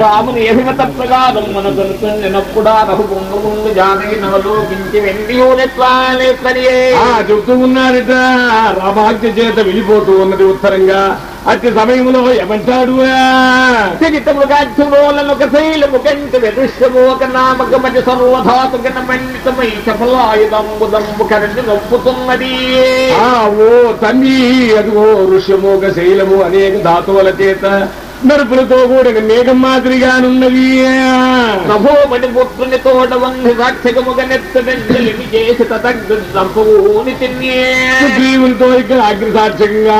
రాముని అభిమత ప్రకారం మన కనుకొన్నప్పుడా జానకి నవలోకించి ఉన్నారట. రామాజ్ఞ చేత వెళ్ళిపోతూ ఉన్నది ఉత్తరంగా. అతి సమయంలో ఏమంటాడు? చరితము ఒక శైలము కంటి దృశ్యము ఒక నామక మధ్య సర్వధాతు కరెంటు నొప్పుతున్నది. ఓ తల్లి అదిగో ఋష్యమోగ శైలము అనేక ధాతువుల చేత మెరుపులతో కూడిన మేఘం మాదిరిగానున్నది. నభోమణి పుత్రుని తోట వంది సాక్షికముగ నెత్తడెంజలిమి చేసి తగ్గుని తిన్నే. సుగ్రీవునితో ఇక్కడ అగ్రసాక్ష్యంగా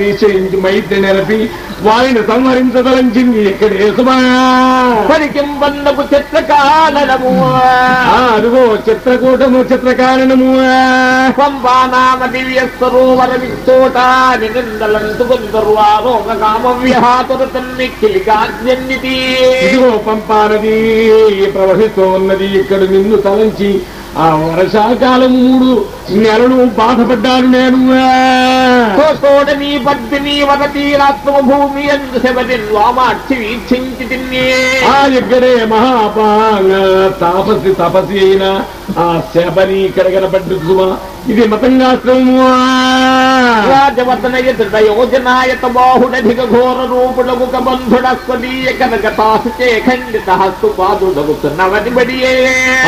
నిశ్చయించి మైత్రి నిరపి వారిని సంహరించదలంచింది ఇక్కడే చిత్రకాలనము ఆ అదిగో చిత్రకూటము చిత్రకారణము పంపానామ దివ్య సరోవర విస్తోట నిందలంతు కొందరు ఆలోక కామ విహాతురు తన్ని కిలికాద్యన్నితి ఇదిగో పంపానది ప్రవహిస్తూ ఉన్నది ఇక్కడ నిన్ను తలంచి ఆ వర్షాకాలం మూడు నెలలు బాధపడ్డాను నేను. వదతీరాత్మ భూమి వామాక్షి వీక్షించి తిన్నే. ఆ ఇక్కడే మహాపాంగ తాపసి తపసి అయిన ఆ శబరి ఇక్కడ కనపడ్డు సుమా ఇది మతంగాశ్రమము రాజవదన ఎదుట యోజనాయత బాహుడధిక ఘోర రూపుడగు బంధుడ స్వదీయ కనక తాసుచే ఖండిత హస్తు పాదుడగుతున్నవది బడియే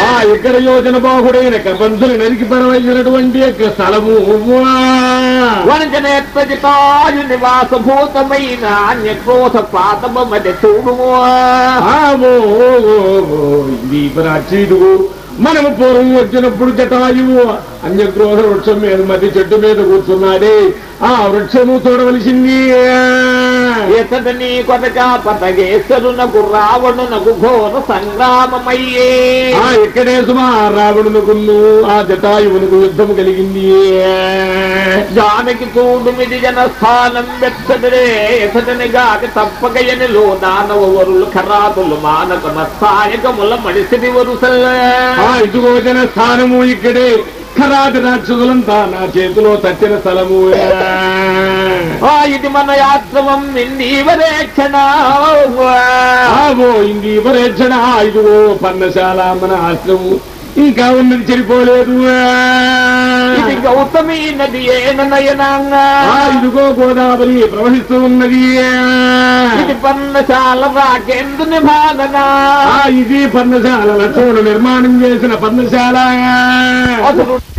ఆ ఇక్కడ యోజన బాహుడైన కబంధులు నరికి పరవైనటువంటి యొక్క స్థలము వనజనేత్వజితాయు నివాస భూతమైన అన్యక్రోధ పాతమది చూడుము ఆమో ఇది పరాచీదుగు మనము పూర్వం వచ్చినప్పుడు జటాయువు అన్యగ్రోహ వృక్షం మీద మధ్య చెట్టు మీద కూర్చున్నాడే. ఆ వృక్షము చూడవలసింది. ఇతడిని కొనక పతగేశ్వరునకు రావణునకు ఘోర సంగ్రామమయ్యే. ఆ ఇక్కడే సుమా రావణునకును ఆ జటాయువునకు యుద్ధము కలిగింది. జానకి చూడుమిది జన స్థానం వెచ్చదరే. ఇతడిని గాక తప్పగయనిలో దానవ వరులు ఖరాతులు మానక మత్సాయకముల మడిసిది వరుసల్. ఆ ఇదిగో జన స్థానము ఇక్కడే. ఖరాది రాక్షసులంతా నా చేతిలో చచ్చిన స్థలము. ఇది మన యాత్రమం ఇందీవరేక్షణ ఆవో ఇంది పరీక్షణ ఇదిగో పర్ణశాల మన ఆశ్రమం ఇంకా ఉన్నది చెడిపోలేదు. ఇది గౌతమి నది ఇదిగో గోదావరి ప్రవహిస్తూ ఉన్నది. ఇది పన్నశాల రాకేందు నిభాగన ఆ, ఇది పర్ణశాల లక్ష్మణుడు నిర్మాణం చేసిన పర్ణశాల.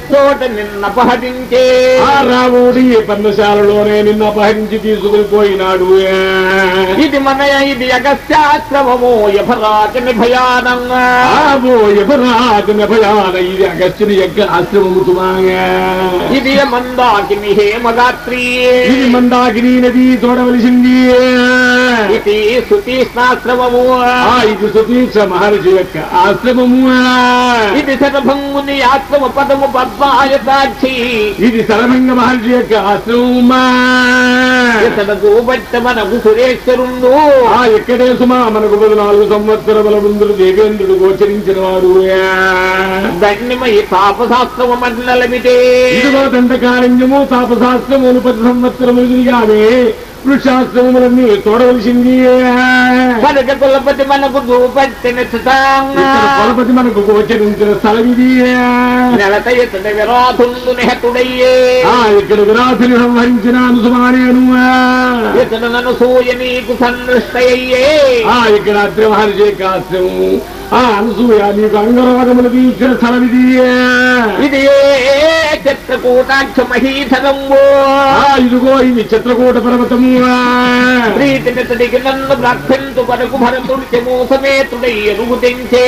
చోట నిన్న పహరించే ఆ రాముడి పర్ణశాలలోనే నిన్న అపహరించి తీసుకుని పోయినాడు ఇది మన ఇది అగస్త్యాశ్రమము యభరాజని భయానంగా ఆవో ఎవరాజు భయాన ఇది అగస్త్యుని యొక్క ఆశ్రమము సుమాయ ఇది మందాకిని హేమగాత్రి ఇది మందాకిని నది చూడవలసింది ఇది సుతీష్ణాశ్రమము ఆ ఇది సుతీక్ష మహర్షి యొక్క ఆశ్రమము ఇది శతభంగుని ఆశ్రమ పదము పద్మాయతాక్షి ఇది సరభంగ మహర్షి యొక్క బట్ట మనకు సురేశ్వరుండు. ఆ ఎక్కడే సుమా మనకు పద్నాలుగు సంవత్సరముల ముందు దేవేంద్రుడు గోచరించిన వాడు దండిమయి తాపశాస్త్రము మండలమితే ఇదిగో దండకారణ్యము తాపశాస్త్రములు పది సంవత్సరములు తిరిగామే వృక్షాశ్రమములన్నీ తోడవలసింది. కనుక కులపతి మనకు కొలపతి మనకు గోచరించిన స్థలం ఇది నెలత ఇతడి విరాధుండు నిహతుడయ్యే. ఆ ఇక్కడ విరాసుని సంహరించిన అనుసుమానేను. ఇతడు నన్ను సూయ నీకు సందృష్టయ్యే. ఆ ఇక్కడ అత్రి మహర్షి యొక్క ఆశ్రమము ఆ అనసూయ నీకు అంగరాగములు తీర్చిన స్థలం ఇది ఇది చిత్రకూటాక్ష మహీధరంబు ఆ ఇదిగో ఇది చిత్రకూట పర్వతము ప్రీతినితడికి నన్ను ప్రార్థించు వరకు భరతుడికి మోసమేతుడయ్య రుగు తెంచే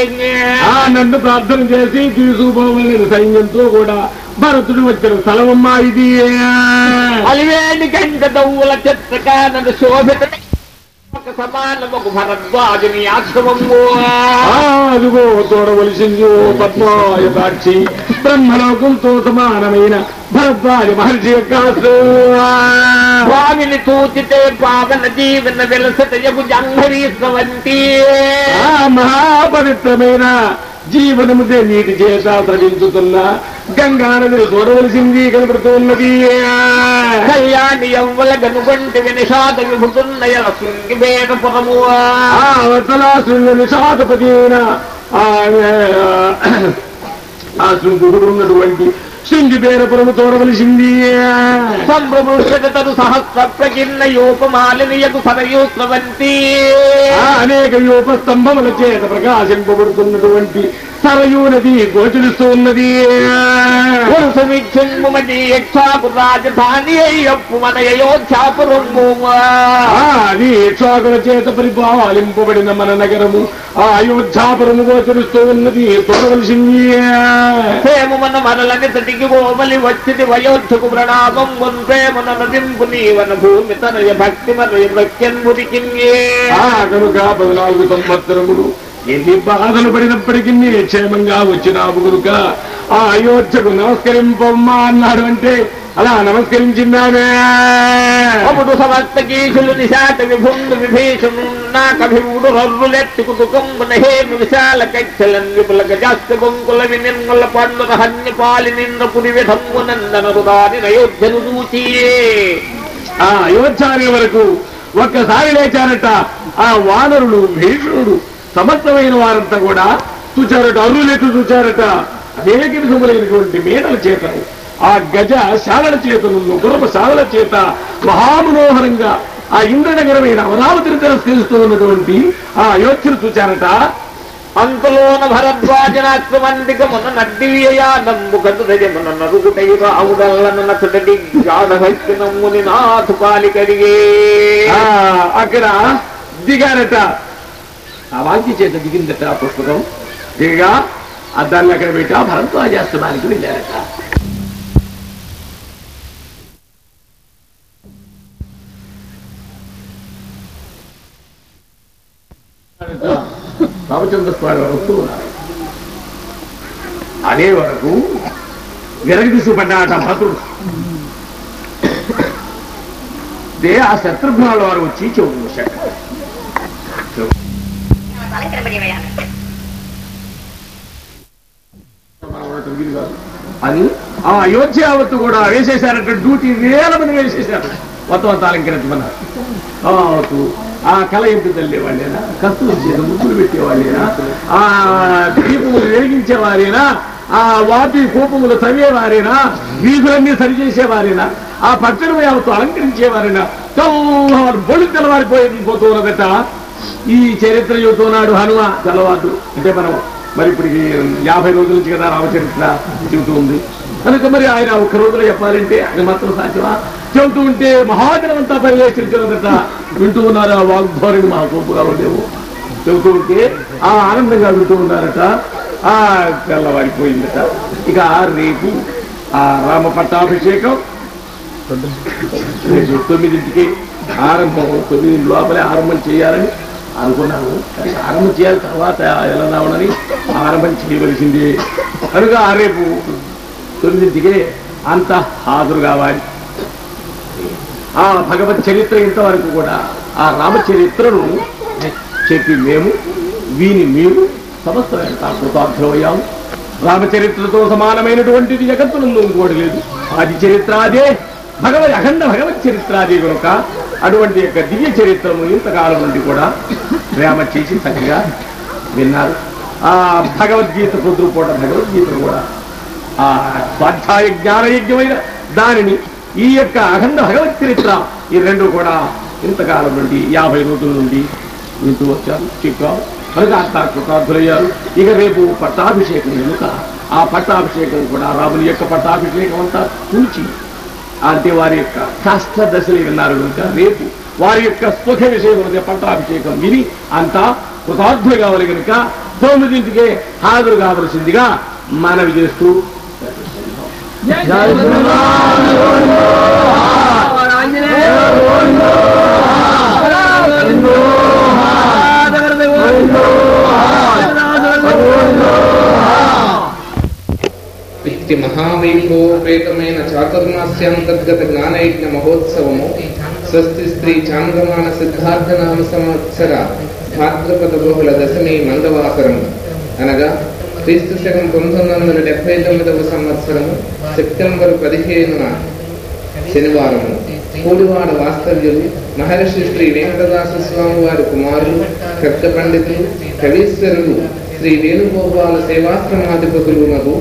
ఆ నన్ను ప్రార్థన చేసి తీసుకుపోవలని సైన్యంతో కూడా భరతుడు వచ్చిన స్థలమమ్మా ఇది అలివేణి గంట దవ్వుల చిత్రకానన శోభిత సమానముకు భరద్వాజుని ఆశ్రమము. అదిగో చూడవలసింది ఓ పద్మాయతాక్షి బ్రహ్మలోకంతో సమానమైన భరద్వాజ మహర్షి యొక్క. స్వామిని చూచితే పావన జీవన వెలసటయకు జంఘరీ స్రవంతి మహాపవిత్రమైన జీవనముదే నీటి చేత ప్రవహించుతున్న గంగా నదిని చూడవలసింది కనబడుతున్నది కళ్యాణి యవ్వల గనుగొంటి వినిషాద విభుతున్నయల శృంగి వేదపురము ఆ వత్సలాసుని నిషాదపతి అయిన ఆ ఆ శృంగుడు ఉన్నటువంటి శృంగి పేరపురము చూడవలసింది సంభృషతరు సహస్ర ప్రకిన్న యోపమాలినియకు సరయూ స్రవంతి. ఆ అనేక యోప స్తంభముల చేత ప్రకాశింపబడుతున్నటువంటి సరయూ నది గోచరిస్తూ ఉన్నది. రాజధాని అది ఇక్షాకుల చేత పరిపాలింపబడిన మన నగరము. ఆ అయోధ్యాపురము గోచరిస్తూ ఉన్నది. చూడవలసింది ప్రేమ మన మనలని తటికి ఓమలి వచ్చిది వయోధుకు ప్రణామం. వన్ ప్రేమన నదింపు నీవన భూమి తనయ భక్తి మనయ భక్త్యన్ముడికి ఆ కనుక పద్నాలుగు సంవత్సరములు ఎన్ని బాధలు పడినప్పటికీ క్షేమంగా వచ్చినావు కనుక ఆ అయోధ్యకు నమస్కరింపమ్మా అన్నాడు అంటే అలా నమస్కరించిందామే. అప్పుడు సమస్త గీషులు నిశాట విభుండు విభీషణు నాకభివుడు రర్రులెత్తుకు దుకంబున హేమి విశాల కక్షలన్ విపుల గజాస్తి బొంకుల వినిర్మల పండుగ హన్య పాలి నిన్న పురి విధమ్ము నందన రుదాని నయోధ్యను చూచియే. ఆ అయోధ్య అనే వరకు ఒక్కసారి లేచారట ఆ వానరులు భీషణుడు సమర్థమైన వారంతా కూడా చూచారట అరులెత్తు చూచారట. అనేక విధములైనటువంటి మేడల చేతను ఆ గజ శాలల చేతను గురప శాలల చేత మహామనోహరంగా ఆ ఇంద్రనగరమైన అమరావతిని తిరస్కరిస్తూ ఉన్నటువంటి ఆ అయోధ్యను చూచారట. అంతలోన భరద్వాజనాత్మందిక మన నడ్డివ్యయానంబు కదుదయమున నరుగుటై రావుడల్లన నచటడి గాఢభక్తినమ్ముని నాథు పాలికడిగే ఆ అక్కడ దిగారట. ఆ వాక్య చేత దిగిందట ఆ పుష్పకం. దిగగా అద్దాన్ని అక్కడ పెట్టి ఆ భరద్వాజాశ్రమానికి వెళ్ళారట. రామచంద్ర స్వామి వారు వస్తూ ఉన్నారు. అదే వరకు విరగదీసుపడ్డాట భద్రుడు దే ఆ శత్రుఘ్నాల వారు వచ్చి చెవు మూశారు అలంకరింపజేయమయ్యా మనం తిరిగి కాదు అని ఆ అయోధ్యావత్తు కూడా వేసేశారంటే డ్యూటీ వేల మంది వేసేశారు. మొత్తం అంత అలంకరించమన్నారు. ఆ అవతు కళ ఎంపి తల్లేవాళ్ళేనా? కస్తూరి చేత ముగ్గులు పెట్టేవాళ్ళేనా? ఆ దీపములు వెలిగించేవారేనా? ఆ వాటి కోపములు చదివేవారేనా వీధులన్నీ సరిచేసేవారేనా? ఆ పచ్చడి యావత్తు అలంకరించేవారేనా? తెల్లవారు బొళ్ళు తెల్లవారిపోయి పోతున్నదట ఈ చరిత్ర చెబుతున్నాడు హనుమ తెల్లవారు అంటే మనం మరి ఇప్పుడు యాభై రోజుల నుంచి కదా రామచరిత్ర చెబుతూ ఉంది. కనుక మరి ఆయన ఒక్క రోజులో చెప్పాలంటే అది మాత్రం సాధ్యమా? చెబుతూ ఉంటే మహాజనం అంతా పరివేక్షించినదట వింటూ ఉన్నారు ఆ వాగ్ధోరణి మా గొప్పగా ఉండేవు చెబుతూ ఉంటే ఆ ఆనందంగా వింటూ ఉన్నారట. ఆ తెల్లవారిపోయిందట. ఇక రేపు ఆ రామ పట్టాభిషేకం. రేపు తొమ్మిదింటికి ఆరంభం. తొమ్మిది లోపలే ఆరంభం చేయాలని అనుకున్నాను కానీ ఆరంభం చేయాలి తర్వాత ఎలా రావడని ఆరంభం చేయవలసింది. కనుక ఆ రేపు తొమ్మిదింటికే అంత హాజరు కావాలి. ఆ భగవత్ చరిత్ర ఇంతవరకు కూడా ఆ రామచరిత్రను చెప్పి మేము వీని మీరు సమస్త కృతార్థమయ్యాము రామచరిత్రతో సమానమైనటువంటిది జగత్తునందు ఇంకోటి లేదు. ఆది చరిత్ర అదే. భగవత్ అఖండ భగవత్ చరిత్రాది కనుక అటువంటి యొక్క దివ్య చరిత్రము ఇంతకాలం నుండి కూడా ప్రేమ చేసి చక్కగా విన్నారు. ఆ భగవద్గీత పొద్దు పూట భగవద్గీతను కూడా ఆ స్వాధ్యాయ జ్ఞానయజ్ఞమైన దానిని ఈ యొక్క అఖండ భగవత్ చరిత్ర ఈ రెండు కూడా ఇంతకాలం నుండి యాభై రోజుల నుండి వింటూ వచ్చారు. చెప్పారు. కనుక అంతా కృతార్థులయ్యారు ఇక రేపు పట్టాభిషేకం కనుక ఆ పట్టాభిషేకం కూడా రాముని యొక్క పట్టాభిషేకం అంతా చూచి అంటే వారి యొక్క కష్ట దశలు విన్నారు కనుక రేపు వారి యొక్క సుఖ విషయంలో పట్టాభిషేకం విని అంతా కృతార్థులు కావాలి కనుక తొమ్మిదింటికే హాజరు కావలసిందిగా మనవి చేస్తూ ఇట్టి మహావైభవోపేతమైన చాతుర్మాస్యాంతర్గత జ్ఞానయజ్ఞ మహోత్సవము. స్వస్తి స్త్రీ చాంద్రమాన సిద్ధార్థ నామ సంవత్సర భాద్రపద బహుళ దశమి మందవాసరము అనగా క్రీస్తు శకం పంతొమ్మిది వందల డెబ్బై తొమ్మిదవ సంవత్సరము సెప్టెంబర్ పదిహేనున శనివారము. కూడివాడ వాస్తవ్యులు మహర్షి శ్రీ వెంకటదాస స్వామి వారి కుమారులు కర్త పండితులు కవీశ్వరులు శ్రీ వేణుగోపాల సేవాశ్రమాధిపతులు నగు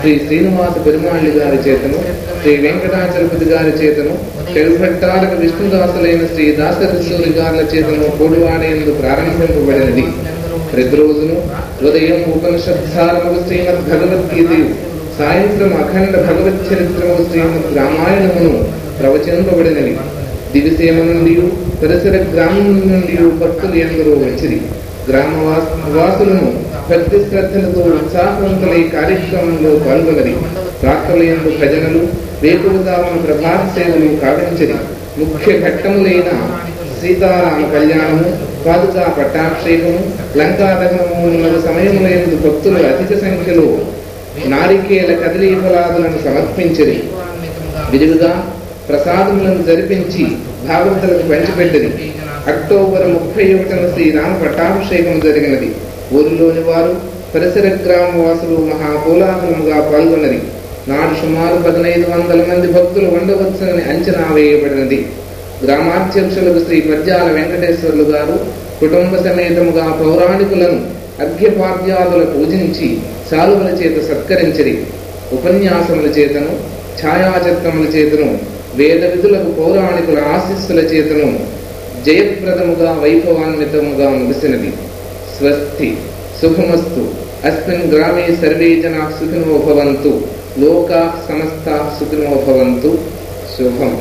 శ్రీ శ్రీనివాస పెరుమాళి గారి చేతను శ్రీ వెంకటాచలపతి గారి చేతను తెలుభట్టారక విష్ణుదాసులైన శ్రీ దాసరిసూరి గారుల చేతను కూడివాడేందుకు ప్రారంభింపబడినది. ప్రతిరోజును ఉదయం ఉపనిషత్సారములు శ్రీమద్ భగవద్గీత సాయంత్రం అఖండ భగవత్ చరిత్రము శ్రీమద్ రామాయణమును ప్రవచింపబడినవి. దివిసేమ నుండి పరిసర గ్రామం నుండి భక్తులు ఎందరో వచ్చింది గ్రామవాస వాసులను పెద్ద శ్రద్ధలతో ఈ కార్యక్రమంలో పాల్గొనరి రాత్రులందు భజనలు రేపుదామన ప్రభాత సేవలు కావించని ముఖ్య ఘట్టములైన సీతారామ కళ్యాణము పాదుకా పట్టాభిషేకము లంకాదహనము సమయములందు భక్తులు అధిక సంఖ్యలో నారికేల కదిలీ ఫలాదులను సమర్పించరి విరివిగా ప్రసాదములను జరిపించి భాగవతులకు పంచిపెట్టది అక్టోబర్ ముప్పై ఒకటిన శ్రీరామ పట్టాభిషేకం జరిగినది. ఊరిలోని వారు పరిసర గ్రామ వాసులు మహాకోలాహలముగా పాల్గొన్నది. నాడు సుమారు పదినైదు వందల మంది భక్తులు ఉండవచ్చునని అంచనా వేయబడినది. గ్రామాధ్యక్షులకు శ్రీ పద్యాల వెంకటేశ్వర్లు గారు కుటుంబ సమేతముగా పౌరాణికులను అర్ఘ్యపాద్యాదుల పూజించి శాలువల చేత సత్కరించరి. ఉపన్యాసముల చేతను ఛాయాచిత్రముల చేతను వేద విధులకు పౌరాణికుల ఆశీస్సుల చేతను జయప్రదముగా వైభవాన్వితముగా ముగిసినది. స్వస్తి సుఖమస్తు అస్మిన్ గ్రామే సర్వే జనా సుఖినో భవంతు లోకా సమస్త సుఖినో భవంతు శుభం